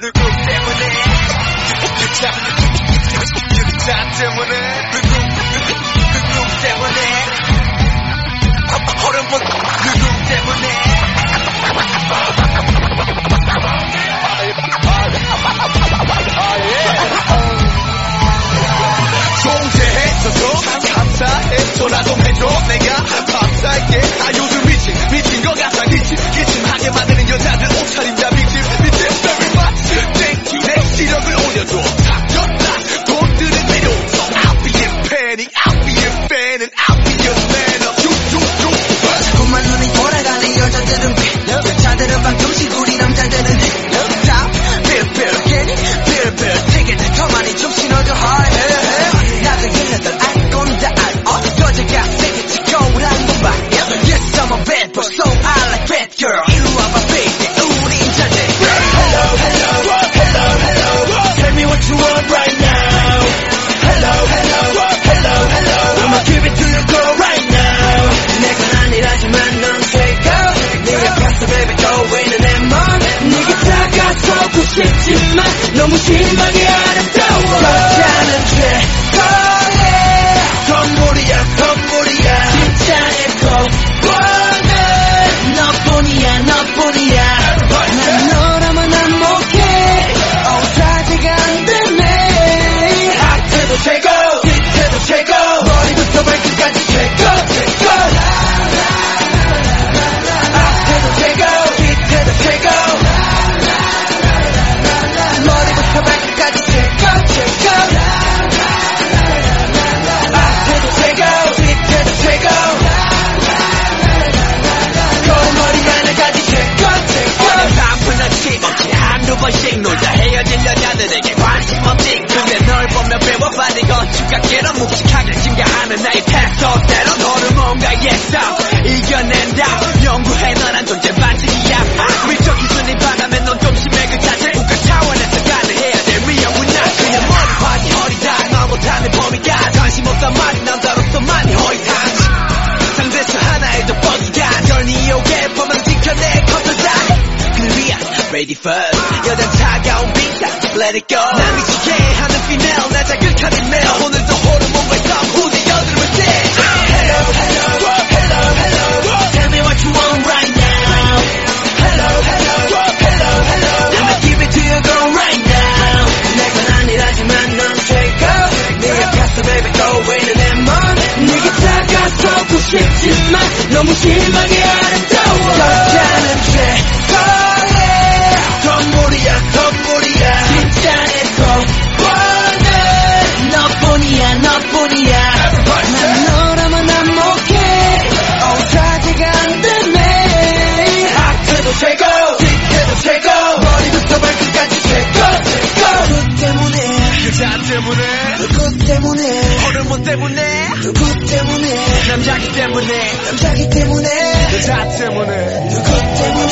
Look at them, look at them, look at them, look at them, 너무 심하게 때론 묵직하게 증가하는 나의 패턴 때론 너는 뭔가에 싸워 이겨낸다. 연구해 너란 존재 반칙이야. 아, 밀적 기준이 바람에 넌좀 심해 그 자체 국가 차원에서 가능해야 될 위험은 나 그냥 머리 바지 허리 다. 넘어타는 범위가 관심 없단 말이 남자로서 많이 허이다. 상대처 하나에도 뻔히가 전이 오게 범을 지켜내 커져다 그를 위한 ready first. 여자 차가운 빙상 let it go. 난 미치게 하는 female 나 자극하는 male. 오늘 Give 그자 때문에. 누구 때문에. 호르몬 때문에. 누구 때문에. 남자기 때문에. 남자기 때문에. 그자 때문에. 누구 때문에.